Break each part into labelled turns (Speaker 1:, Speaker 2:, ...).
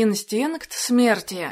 Speaker 1: Инстинкт смерти.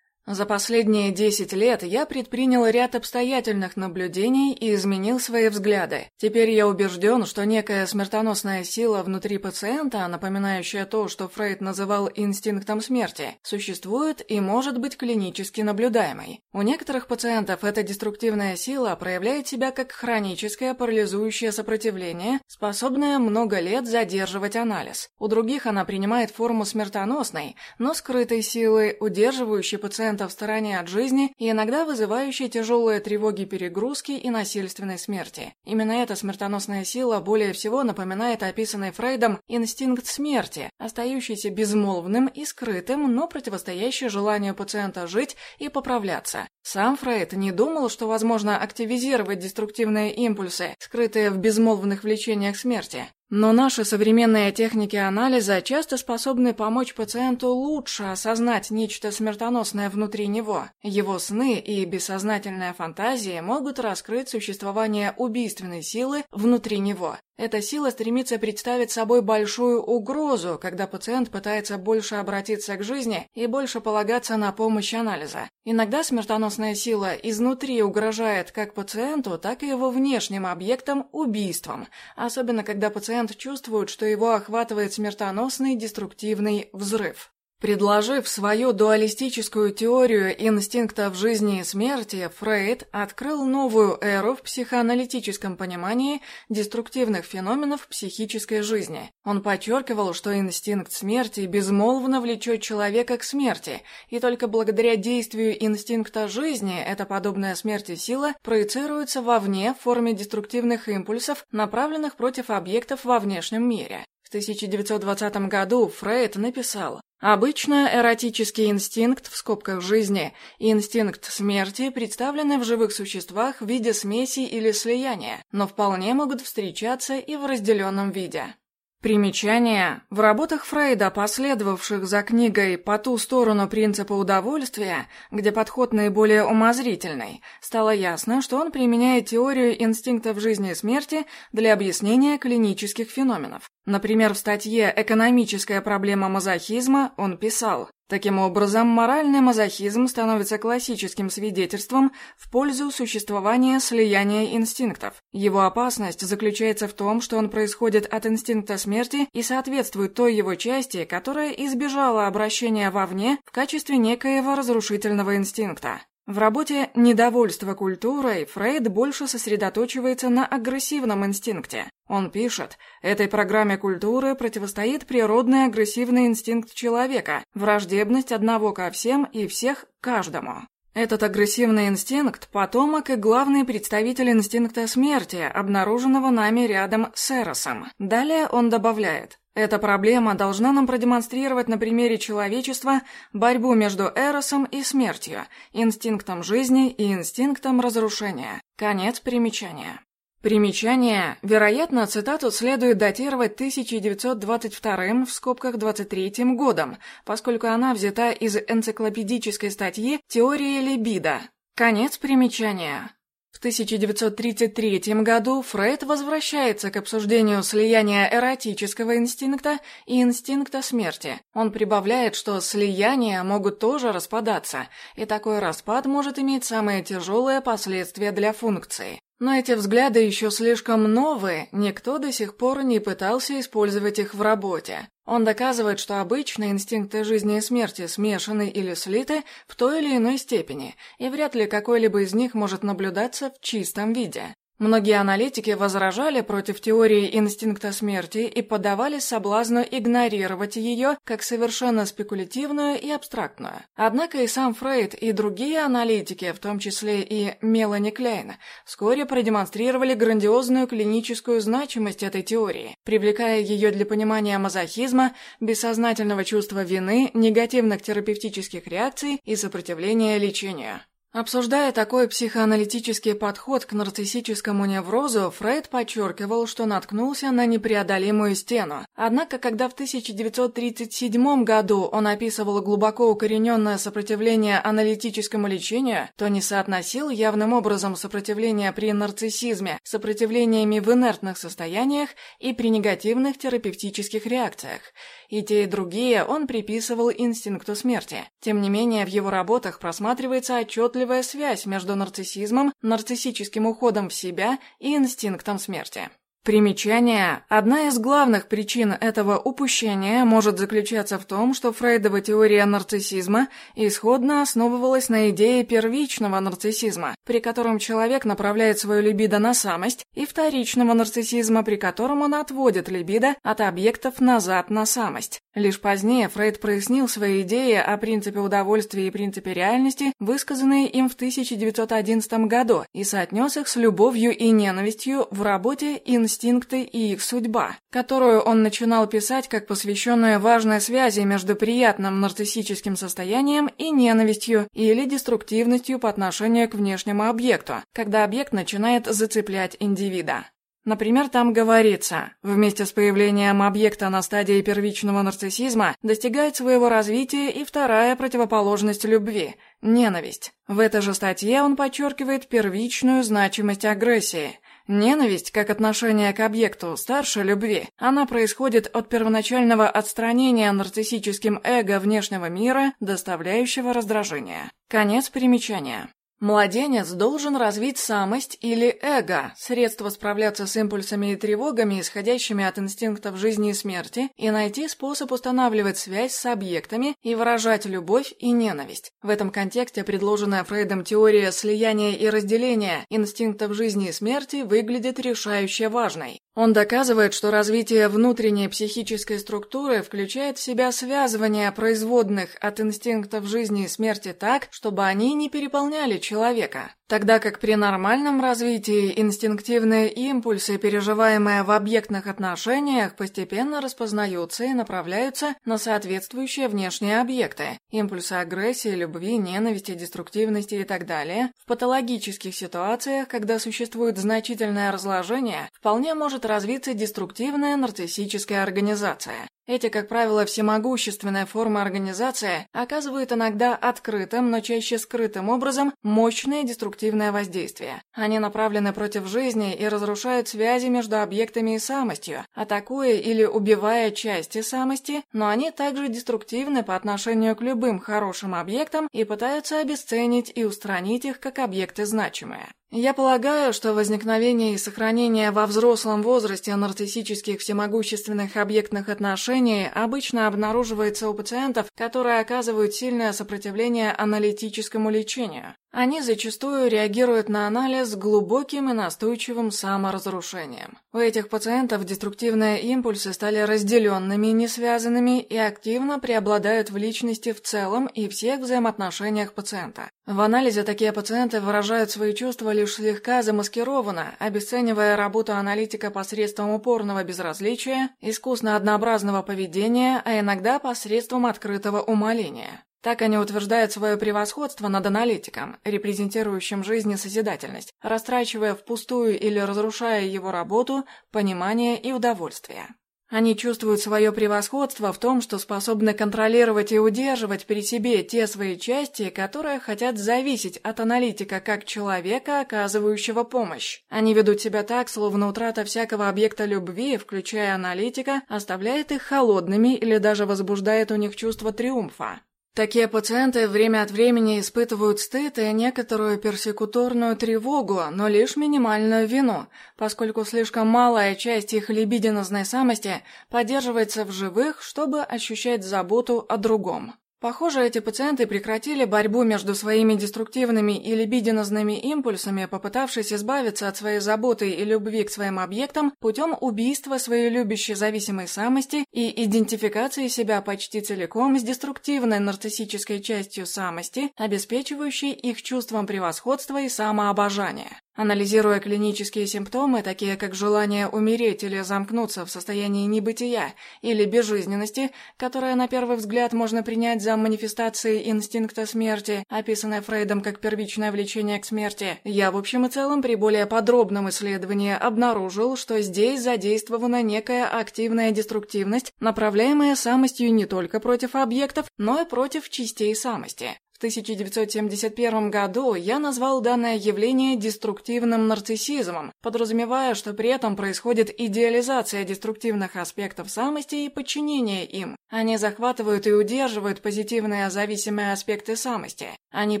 Speaker 1: За последние 10 лет я предпринял ряд обстоятельных наблюдений и изменил свои взгляды. Теперь я убежден, что некая смертоносная сила внутри пациента, напоминающая то, что Фрейд называл инстинктом смерти, существует и может быть клинически наблюдаемой. У некоторых пациентов эта деструктивная сила проявляет себя как хроническое парализующее сопротивление, способное много лет задерживать анализ. У других она принимает форму смертоносной, но скрытой силы, удерживающей пациента в стороне от жизни и иногда вызывающие тяжелые тревоги перегрузки и насильственной смерти. Именно эта смертоносная сила более всего напоминает описанный Фрейдом инстинкт смерти, остающийся безмолвным и скрытым, но противостоящий желанию пациента жить и поправляться. Сам Фрейд не думал, что возможно активизировать деструктивные импульсы, скрытые в безмолвных влечениях смерти. Но наши современные техники анализа часто способны помочь пациенту лучше осознать нечто смертоносное внутри него. Его сны и бессознательная фантазия могут раскрыть существование убийственной силы внутри него. Эта сила стремится представить собой большую угрозу, когда пациент пытается больше обратиться к жизни и больше полагаться на помощь анализа. Иногда смертоносная сила изнутри угрожает как пациенту, так и его внешним объектам убийством, особенно когда пациент чувствует, что его охватывает смертоносный деструктивный взрыв. Предложив свою дуалистическую теорию инстинктов жизни и смерти, Фрейд открыл новую эру в психоаналитическом понимании деструктивных феноменов психической жизни. Он подчеркивал, что инстинкт смерти безмолвно влечет человека к смерти, и только благодаря действию инстинкта жизни эта подобная смерти сила проецируется вовне в форме деструктивных импульсов, направленных против объектов во внешнем мире. В 1920 году Фрейд написал Обычно эротический инстинкт в скобках жизни и инстинкт смерти представлены в живых существах в виде смеси или слияния, но вполне могут встречаться и в разделенном виде. Примечание. В работах Фрейда, последовавших за книгой «По ту сторону принципа удовольствия», где подход наиболее умозрительный, стало ясно, что он применяет теорию инстинктов жизни и смерти для объяснения клинических феноменов. Например, в статье «Экономическая проблема мазохизма» он писал Таким образом, моральный мазохизм становится классическим свидетельством в пользу существования слияния инстинктов. Его опасность заключается в том, что он происходит от инстинкта смерти и соответствует той его части, которая избежала обращения вовне в качестве некоего разрушительного инстинкта. В работе «Недовольство культурой» Фрейд больше сосредоточивается на агрессивном инстинкте. Он пишет, этой программе культуры противостоит природный агрессивный инстинкт человека, враждебность одного ко всем и всех к каждому. Этот агрессивный инстинкт – потомок и главный представитель инстинкта смерти, обнаруженного нами рядом с Эросом. Далее он добавляет, эта проблема должна нам продемонстрировать на примере человечества борьбу между эросом и смертью, инстинктом жизни и инстинктом разрушения. Конец примечания. Примечание. Вероятно, цитату следует датировать 1922 в скобках 23 годом, поскольку она взята из энциклопедической статьи «Теория либидо». Конец примечания. В 1933 году Фрейд возвращается к обсуждению слияния эротического инстинкта и инстинкта смерти. Он прибавляет, что слияния могут тоже распадаться, и такой распад может иметь самые тяжелые последствия для функции. Но эти взгляды еще слишком новые, никто до сих пор не пытался использовать их в работе. Он доказывает, что обычно инстинкты жизни и смерти смешаны или слиты в той или иной степени, и вряд ли какой-либо из них может наблюдаться в чистом виде. Многие аналитики возражали против теории инстинкта смерти и поддавались соблазну игнорировать ее как совершенно спекулятивную и абстрактную. Однако и сам Фрейд, и другие аналитики, в том числе и Мелани Клейн, вскоре продемонстрировали грандиозную клиническую значимость этой теории, привлекая ее для понимания мазохизма, бессознательного чувства вины, негативных терапевтических реакций и сопротивления лечению. Обсуждая такой психоаналитический подход к нарциссическому неврозу, Фрейд подчеркивал, что наткнулся на непреодолимую стену. Однако, когда в 1937 году он описывал глубоко укорененное сопротивление аналитическому лечению, то не соотносил явным образом сопротивление при нарциссизме сопротивлениями в инертных состояниях и при негативных терапевтических реакциях. И те, и другие он приписывал инстинкту смерти. Тем не менее, в его работах просматривается отчетливая связь между нарциссизмом, нарциссическим уходом в себя и инстинктом смерти. Примечание. Одна из главных причин этого упущения может заключаться в том, что Фрейдова теория нарциссизма исходно основывалась на идее первичного нарциссизма, при котором человек направляет свою либидо на самость, и вторичного нарциссизма, при котором он отводит либидо от объектов назад на самость. Лишь позднее Фрейд прояснил свои идеи о принципе удовольствия и принципе реальности, высказанные им в 1911 году, и соотнес их с любовью и ненавистью в работе «Инстинкты и их судьба», которую он начинал писать как посвященную важной связи между приятным нарциссическим состоянием и ненавистью или деструктивностью по отношению к внешнему объекту, когда объект начинает зацеплять индивида. Например, там говорится, вместе с появлением объекта на стадии первичного нарциссизма достигает своего развития и вторая противоположность любви – ненависть. В этой же статье он подчеркивает первичную значимость агрессии. Ненависть, как отношение к объекту, старше любви. Она происходит от первоначального отстранения нарциссическим эго внешнего мира, доставляющего раздражение. Конец примечания. Младенец должен развить самость или эго, средство справляться с импульсами и тревогами, исходящими от инстинктов жизни и смерти, и найти способ устанавливать связь с объектами и выражать любовь и ненависть. В этом контексте предложенная Фрейдом теория слияния и разделения инстинктов жизни и смерти выглядит решающе важной. Он доказывает, что развитие внутренней психической структуры включает в себя связывание производных от инстинктов жизни и смерти так, чтобы они не переполняли человека. Тогда как при нормальном развитии инстинктивные импульсы, переживаемые в объектных отношениях, постепенно распознаются и направляются на соответствующие внешние объекты. Импульсы агрессии, любви, ненависти, деструктивности и так далее. В патологических ситуациях, когда существует значительное разложение, вполне может развиться деструктивная нарциссическая организация. Эти, как правило, всемогущественная форма организации оказывают иногда открытым, но чаще скрытым образом мощное деструктивное воздействие. Они направлены против жизни и разрушают связи между объектами и самостью, атакуя или убивая части самости, но они также деструктивны по отношению к любым хорошим объектам и пытаются обесценить и устранить их как объекты значимые. Я полагаю, что возникновение и сохранение во взрослом возрасте нарциссических всемогущественных объектных отношений обычно обнаруживается у пациентов, которые оказывают сильное сопротивление аналитическому лечению. Они зачастую реагируют на анализ глубоким и настойчивым саморазрушением. У этих пациентов деструктивные импульсы стали разделенными, не связанными и активно преобладают в личности в целом и всех взаимоотношениях пациента. В анализе такие пациенты выражают свои чувства лишь слегка замаскированно, обесценивая работу аналитика посредством упорного безразличия, искусно однообразного поведения, а иногда посредством открытого умоления. Так они утверждают свое превосходство над аналитиком, репрезентирующим жизнь и созидательность, растрачивая впустую или разрушая его работу, понимание и удовольствие. Они чувствуют свое превосходство в том, что способны контролировать и удерживать при себе те свои части, которые хотят зависеть от аналитика как человека, оказывающего помощь. Они ведут себя так, словно утрата всякого объекта любви, включая аналитика, оставляет их холодными или даже возбуждает у них чувство триумфа. Такие пациенты время от времени испытывают стыд и некоторую персекуторную тревогу, но лишь минимальную вину, поскольку слишком малая часть их либидинозной самости поддерживается в живых, чтобы ощущать заботу о другом. Похоже, эти пациенты прекратили борьбу между своими деструктивными и либидинозными импульсами, попытавшись избавиться от своей заботы и любви к своим объектам путем убийства своей любящей зависимой самости и идентификации себя почти целиком с деструктивной нарциссической частью самости, обеспечивающей их чувством превосходства и самообожания. Анализируя клинические симптомы, такие как желание умереть или замкнуться в состоянии небытия или безжизненности, которое на первый взгляд можно принять за манифестации инстинкта смерти, описанное Фрейдом как первичное влечение к смерти, я в общем и целом при более подробном исследовании обнаружил, что здесь задействована некая активная деструктивность, направляемая самостью не только против объектов, но и против частей самости. В 1971 году я назвал данное явление деструктивным нарциссизмом, подразумевая, что при этом происходит идеализация деструктивных аспектов самости и подчинение им. Они захватывают и удерживают позитивные зависимые аспекты самости. Они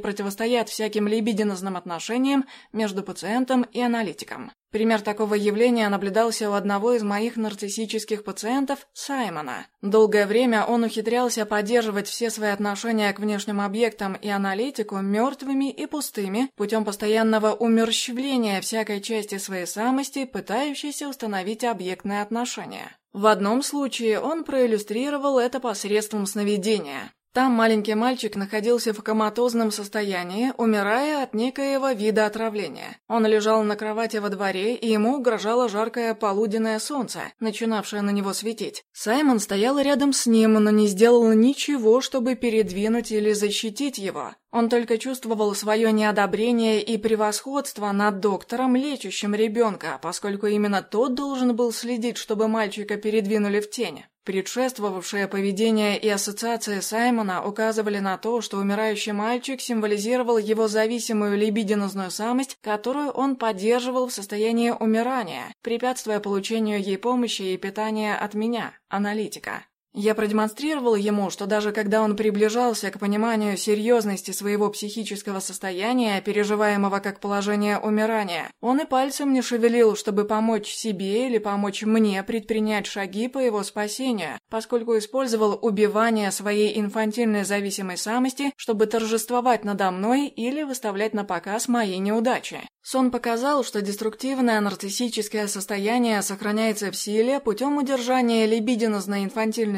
Speaker 1: противостоят всяким либидинозным отношениям между пациентом и аналитиком. Пример такого явления наблюдался у одного из моих нарциссических пациентов, Саймона. Долгое время он ухитрялся поддерживать все свои отношения к внешним объектам и аналитику мертвыми и пустыми путем постоянного умерщвления всякой части своей самости, пытающейся установить объектные отношения. В одном случае он проиллюстрировал это посредством сновидения. Там маленький мальчик находился в коматозном состоянии, умирая от некоего вида отравления. Он лежал на кровати во дворе, и ему угрожало жаркое полуденное солнце, начинавшее на него светить. Саймон стоял рядом с ним, но не сделал ничего, чтобы передвинуть или защитить его. Он только чувствовал свое неодобрение и превосходство над доктором, лечащим ребенка, поскольку именно тот должен был следить, чтобы мальчика передвинули в тень. Предшествовавшее поведение и ассоциации Саймона указывали на то, что умирающий мальчик символизировал его зависимую либидинозную самость, которую он поддерживал в состоянии умирания, препятствуя получению ей помощи и питания от меня, аналитика. Я продемонстрировал ему, что даже когда он приближался к пониманию серьезности своего психического состояния, переживаемого как положение умирания, он и пальцем не шевелил, чтобы помочь себе или помочь мне предпринять шаги по его спасению, поскольку использовал убивание своей инфантильной зависимой самости, чтобы торжествовать надо мной или выставлять на показ мои неудачи. Сон показал, что деструктивное нарциссическое состояние сохраняется в силе путем удержания либидинозной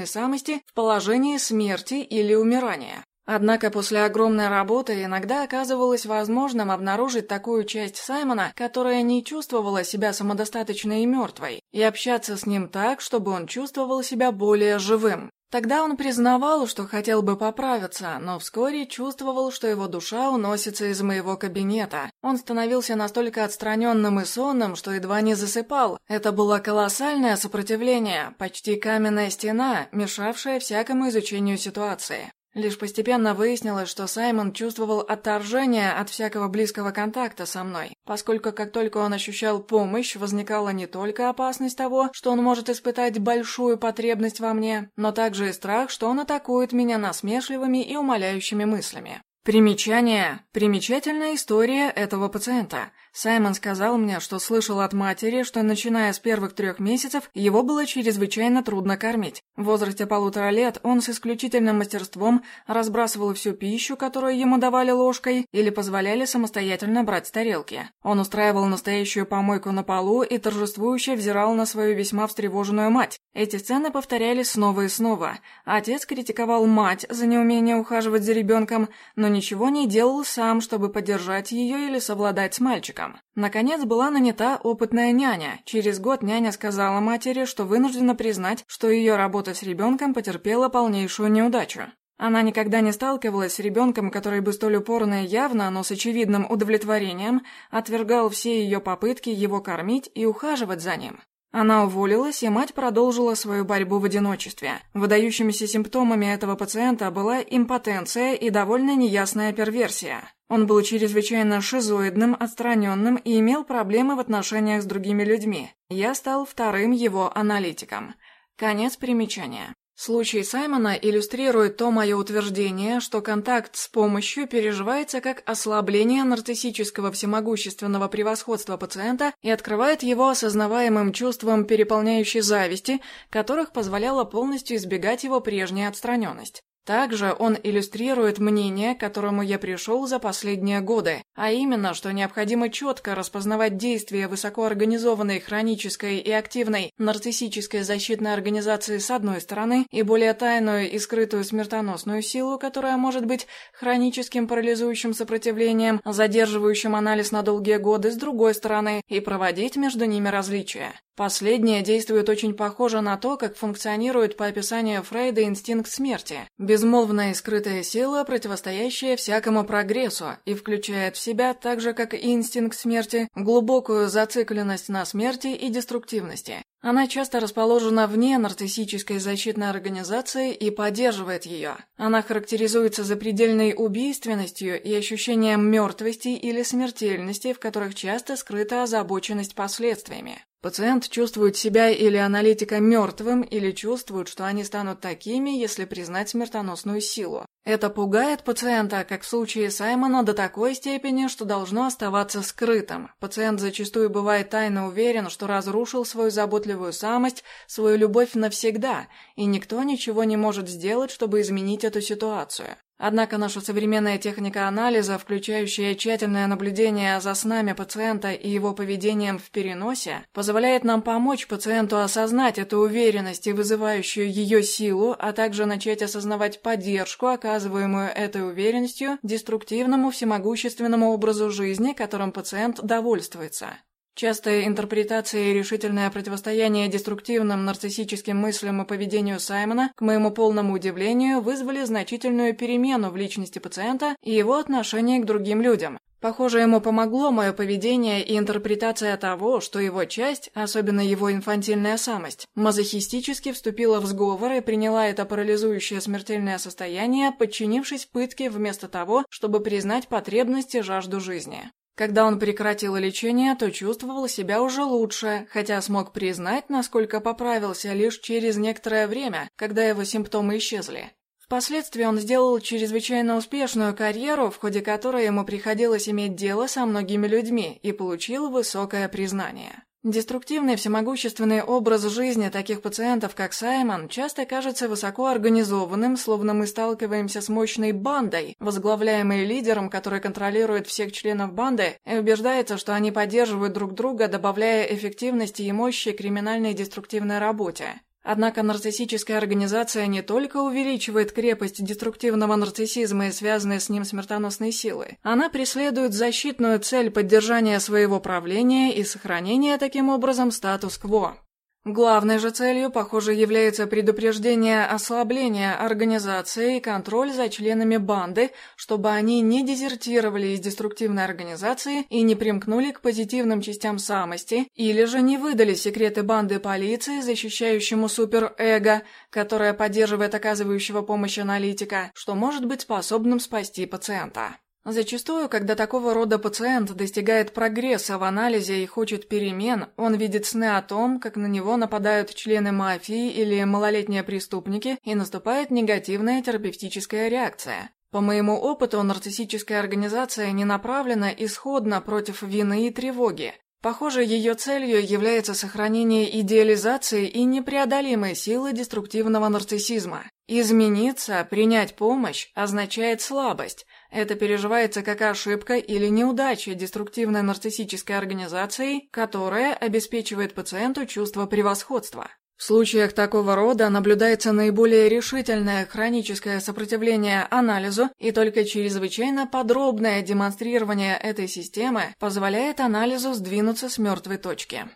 Speaker 1: инфантильной самости в положении смерти или умирания. Однако после огромной работы иногда оказывалось возможным обнаружить такую часть Саймона, которая не чувствовала себя самодостаточной и мертвой, и общаться с ним так, чтобы он чувствовал себя более живым. Тогда он признавал, что хотел бы поправиться, но вскоре чувствовал, что его душа уносится из моего кабинета. Он становился настолько отстраненным и сонным, что едва не засыпал. Это было колоссальное сопротивление, почти каменная стена, мешавшая всякому изучению ситуации. Лишь постепенно выяснилось, что Саймон чувствовал отторжение от всякого близкого контакта со мной, поскольку как только он ощущал помощь, возникала не только опасность того, что он может испытать большую потребность во мне, но также и страх, что он атакует меня насмешливыми и умоляющими мыслями. Примечание. Примечательная история этого пациента. Саймон сказал мне, что слышал от матери, что начиная с первых трех месяцев его было чрезвычайно трудно кормить. В возрасте полутора лет он с исключительным мастерством разбрасывал всю пищу, которую ему давали ложкой или позволяли самостоятельно брать с тарелки. Он устраивал настоящую помойку на полу и торжествующе взирал на свою весьма встревоженную мать. Эти сцены повторялись снова и снова. Отец критиковал мать за неумение ухаживать за ребенком, но ничего не делал сам, чтобы поддержать ее или совладать с мальчиком. Наконец была нанята опытная няня. Через год няня сказала матери, что вынуждена признать, что ее работа с ребенком потерпела полнейшую неудачу. Она никогда не сталкивалась с ребенком, который бы столь упорно и явно, но с очевидным удовлетворением отвергал все ее попытки его кормить и ухаживать за ним. Она уволилась, и мать продолжила свою борьбу в одиночестве. Выдающимися симптомами этого пациента была импотенция и довольно неясная перверсия. Он был чрезвычайно шизоидным, отстраненным и имел проблемы в отношениях с другими людьми. Я стал вторым его аналитиком. Конец примечания. Случай Саймона иллюстрирует то мое утверждение, что контакт с помощью переживается как ослабление нарциссического всемогущественного превосходства пациента и открывает его осознаваемым чувством переполняющей зависти, которых позволяла полностью избегать его прежняя отстраненность. Также он иллюстрирует мнение, к которому я пришел за последние годы, а именно, что необходимо четко распознавать действия высокоорганизованной хронической и активной нарциссической защитной организации с одной стороны и более тайную и скрытую смертоносную силу, которая может быть хроническим парализующим сопротивлением, задерживающим анализ на долгие годы с другой стороны, и проводить между ними различия. Последнее действует очень похоже на то, как функционирует по описанию Фрейда инстинкт смерти. Безмолвная и скрытая сила, противостоящая всякому прогрессу, и включает в себя, так же как и инстинкт смерти, глубокую зацикленность на смерти и деструктивности. Она часто расположена вне нарциссической защитной организации и поддерживает ее. Она характеризуется запредельной убийственностью и ощущением мертвости или смертельности, в которых часто скрыта озабоченность последствиями. Пациент чувствует себя или аналитика мертвым, или чувствует, что они станут такими, если признать смертоносную силу. Это пугает пациента, как в случае Саймона, до такой степени, что должно оставаться скрытым. Пациент зачастую бывает тайно уверен, что разрушил свою заботливую самость, свою любовь навсегда, и никто ничего не может сделать, чтобы изменить эту ситуацию. Однако наша современная техника анализа, включающая тщательное наблюдение за снами пациента и его поведением в переносе, позволяет нам помочь пациенту осознать эту уверенность и вызывающую ее силу, а также начать осознавать поддержку, оказываемую этой уверенностью, деструктивному всемогущественному образу жизни, которым пациент довольствуется. Частая интерпретация и решительное противостояние деструктивным нарциссическим мыслям и поведению Саймона, к моему полному удивлению, вызвали значительную перемену в личности пациента и его отношении к другим людям. Похоже, ему помогло мое поведение и интерпретация того, что его часть, особенно его инфантильная самость, мазохистически вступила в сговор и приняла это парализующее смертельное состояние, подчинившись пытке вместо того, чтобы признать потребность и жажду жизни. Когда он прекратил лечение, то чувствовал себя уже лучше, хотя смог признать, насколько поправился лишь через некоторое время, когда его симптомы исчезли. Впоследствии он сделал чрезвычайно успешную карьеру, в ходе которой ему приходилось иметь дело со многими людьми, и получил высокое признание. Деструктивный всемогущественный образ жизни таких пациентов, как Саймон, часто кажется высоко организованным, словно мы сталкиваемся с мощной бандой, возглавляемой лидером, который контролирует всех членов банды и убеждается, что они поддерживают друг друга, добавляя эффективности и мощи криминальной деструктивной работе. Однако нарциссическая организация не только увеличивает крепость деструктивного нарциссизма и связанной с ним смертоносной силы, она преследует защитную цель поддержания своего правления и сохранения таким образом статус-кво. Главной же целью, похоже, является предупреждение ослабления организации и контроль за членами банды, чтобы они не дезертировали из деструктивной организации и не примкнули к позитивным частям самости, или же не выдали секреты банды полиции, защищающему суперэго, которое поддерживает оказывающего помощь аналитика, что может быть способным спасти пациента. Зачастую, когда такого рода пациент достигает прогресса в анализе и хочет перемен, он видит сны о том, как на него нападают члены мафии или малолетние преступники, и наступает негативная терапевтическая реакция. По моему опыту, нарциссическая организация не направлена исходно против вины и тревоги. Похоже, ее целью является сохранение идеализации и непреодолимой силы деструктивного нарциссизма. Измениться, принять помощь означает слабость, это переживается как ошибка или неудача деструктивной нарциссической организации, которая обеспечивает пациенту чувство превосходства. В случаях такого рода наблюдается наиболее решительное хроническое сопротивление анализу, и только чрезвычайно подробное демонстрирование этой системы позволяет анализу сдвинуться с мертвой точки.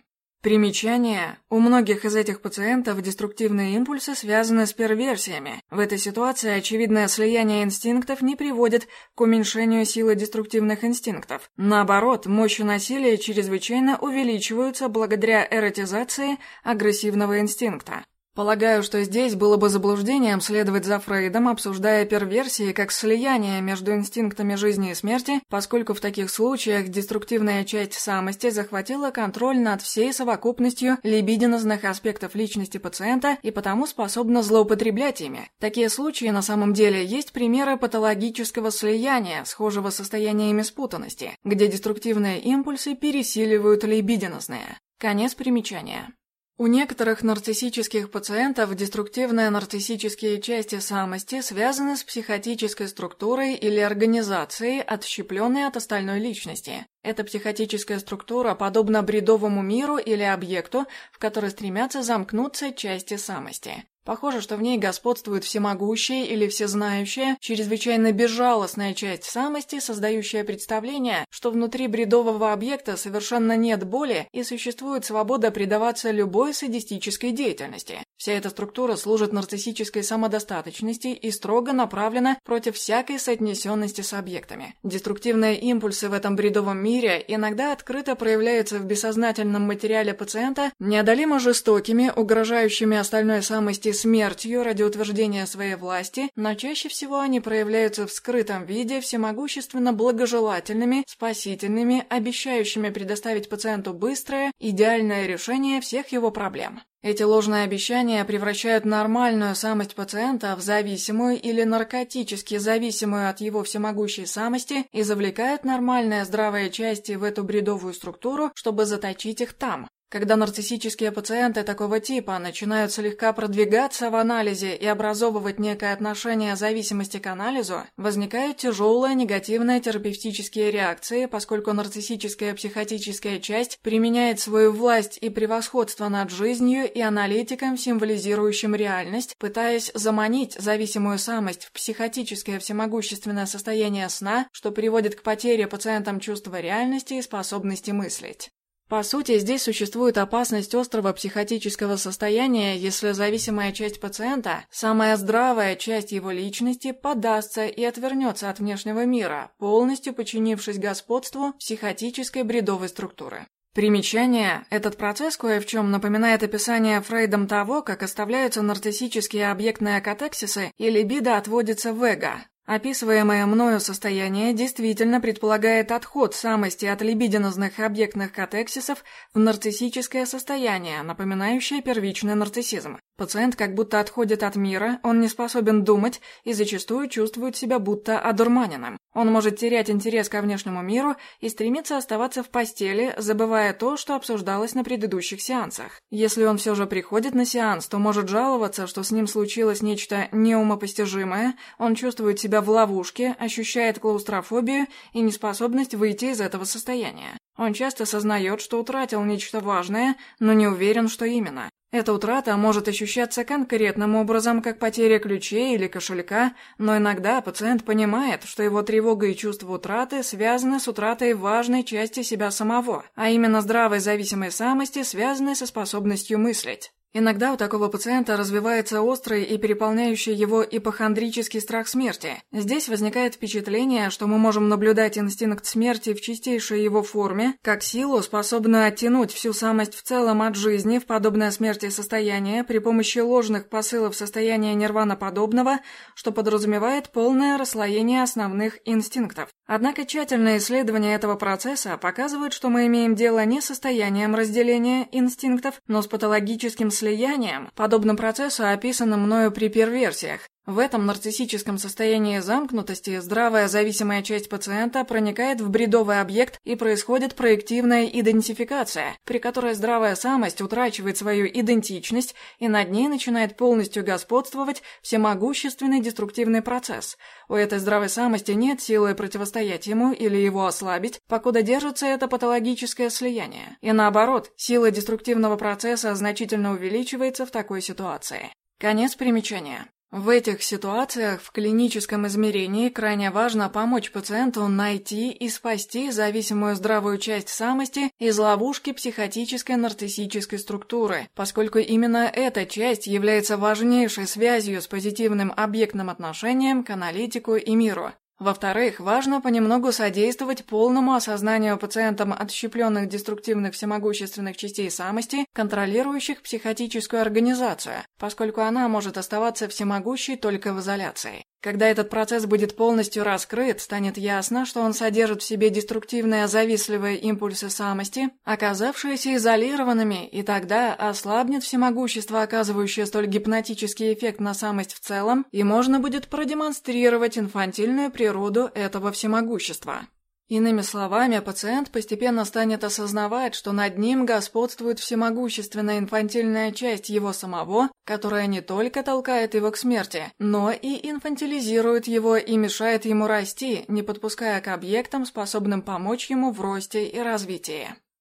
Speaker 1: Примечание. У многих из этих пациентов деструктивные импульсы связаны с перверсиями. В этой ситуации очевидное слияние инстинктов не приводит к уменьшению силы деструктивных инстинктов. Наоборот, мощи насилия чрезвычайно увеличиваются благодаря эротизации агрессивного инстинкта. Полагаю, что здесь было бы заблуждением следовать за Фрейдом, обсуждая перверсии как слияние между инстинктами жизни и смерти, поскольку в таких случаях деструктивная часть самости захватила контроль над всей совокупностью либидинозных аспектов личности пациента и потому способна злоупотреблять ими. Такие случаи на самом деле есть примеры патологического слияния, схожего с состояниями спутанности, где деструктивные импульсы пересиливают либидинозные. Конец примечания. У некоторых нарциссических пациентов деструктивные нарциссические части самости связаны с психотической структурой или организацией, отщепленной от остальной личности. Эта психотическая структура подобна бредовому миру или объекту, в который стремятся замкнуться части самости. Похоже, что в ней господствует всемогущая или всезнающая, чрезвычайно безжалостная часть самости, создающая представление, что внутри бредового объекта совершенно нет боли и существует свобода предаваться любой садистической деятельности. Вся эта структура служит нарциссической самодостаточности и строго направлена против всякой соотнесенности с объектами. Деструктивные импульсы в этом бредовом мире иногда открыто проявляются в бессознательном материале пациента неодолимо жестокими, угрожающими остальной самости смертью ради утверждения своей власти, но чаще всего они проявляются в скрытом виде всемогущественно благожелательными, спасительными, обещающими предоставить пациенту быстрое, идеальное решение всех его проблем. Эти ложные обещания превращают нормальную самость пациента в зависимую или наркотически зависимую от его всемогущей самости и завлекают нормальные здравые части в эту бредовую структуру, чтобы заточить их там. Когда нарциссические пациенты такого типа начинают слегка продвигаться в анализе и образовывать некое отношение зависимости к анализу, возникают тяжелые негативные терапевтические реакции, поскольку нарциссическая психотическая часть применяет свою власть и превосходство над жизнью и аналитиком, символизирующим реальность, пытаясь заманить зависимую самость в психотическое всемогущественное состояние сна, что приводит к потере пациентам чувства реальности и способности мыслить. По сути, здесь существует опасность острого психотического состояния, если зависимая часть пациента, самая здравая часть его личности, подастся и отвернется от внешнего мира, полностью подчинившись господству психотической бредовой структуры. Примечание. Этот процесс кое в чем напоминает описание Фрейдом того, как оставляются нарциссические объектные катексисы и либидо отводится в эго, Описываемое мною состояние действительно предполагает отход самости от либидинозных объектных катексисов в нарциссическое состояние, напоминающее первичный нарциссизм. Пациент как будто отходит от мира, он не способен думать и зачастую чувствует себя будто одурманенным. Он может терять интерес ко внешнему миру и стремиться оставаться в постели, забывая то, что обсуждалось на предыдущих сеансах. Если он все же приходит на сеанс, то может жаловаться, что с ним случилось нечто неумопостижимое, он чувствует себя в ловушке, ощущает клаустрофобию и неспособность выйти из этого состояния. Он часто сознает, что утратил нечто важное, но не уверен, что именно. Эта утрата может ощущаться конкретным образом, как потеря ключей или кошелька, но иногда пациент понимает, что его тревога и чувство утраты связаны с утратой важной части себя самого, а именно здравой зависимой самости, связанной со способностью мыслить. Иногда у такого пациента развивается острый и переполняющий его ипохондрический страх смерти. Здесь возникает впечатление, что мы можем наблюдать инстинкт смерти в чистейшей его форме, как силу, способную оттянуть всю самость в целом от жизни в подобное смерти состояние при помощи ложных посылов состояния нирвана-подобного, что подразумевает полное расслоение основных инстинктов. Однако тщательное исследование этого процесса показывает, что мы имеем дело не с состоянием разделения инстинктов, но с патологическим слиянием, подобным процессу, описанным мною при перверсиях. В этом нарциссическом состоянии замкнутости здравая зависимая часть пациента проникает в бредовый объект и происходит проективная идентификация, при которой здравая самость утрачивает свою идентичность и над ней начинает полностью господствовать всемогущественный деструктивный процесс. У этой здравой самости нет силы противостоять ему или его ослабить, покуда держится это патологическое слияние. И наоборот, сила деструктивного процесса значительно увеличивается в такой ситуации. Конец примечания. В этих ситуациях в клиническом измерении крайне важно помочь пациенту найти и спасти зависимую здравую часть самости из ловушки психотической нарциссической структуры, поскольку именно эта часть является важнейшей связью с позитивным объектным отношением к аналитику и миру. Во-вторых, важно понемногу содействовать полному осознанию пациентам отщепленных деструктивных всемогущественных частей самости, контролирующих психотическую организацию, поскольку она может оставаться всемогущей только в изоляции. Когда этот процесс будет полностью раскрыт, станет ясно, что он содержит в себе деструктивные завистливые импульсы самости, оказавшиеся изолированными, и тогда ослабнет всемогущество, оказывающее столь гипнотический эффект на самость в целом, и можно будет продемонстрировать инфантильную природу этого всемогущества. Иными словами, пациент постепенно станет осознавать, что над ним господствует всемогущественная инфантильная часть его самого, которая не только толкает его к смерти, но и инфантилизирует его и мешает ему расти, не подпуская к объектам, способным помочь ему в росте и развитии.